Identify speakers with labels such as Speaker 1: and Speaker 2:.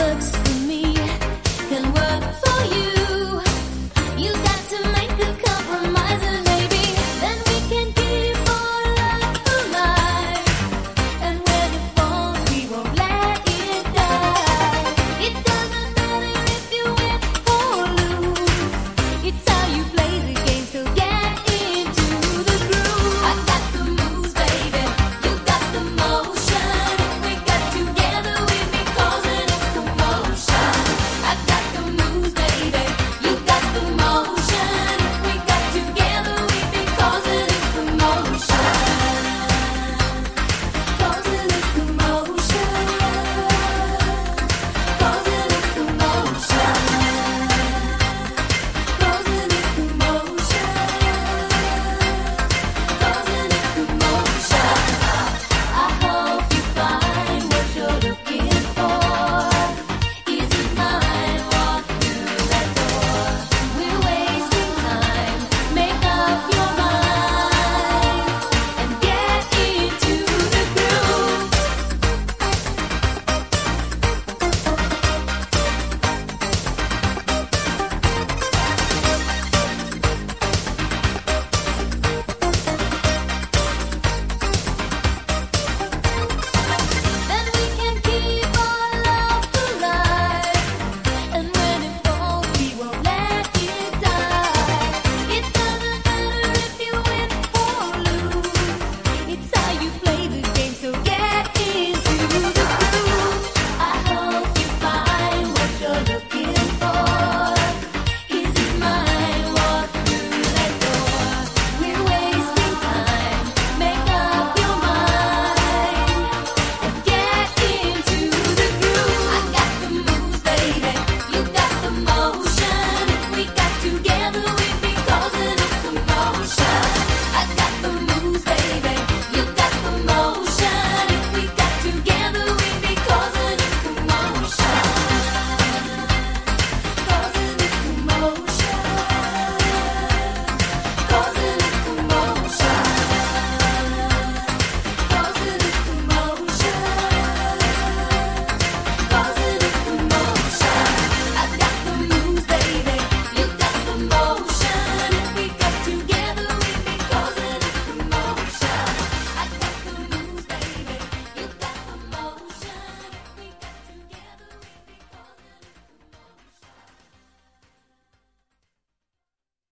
Speaker 1: works for me can work for you.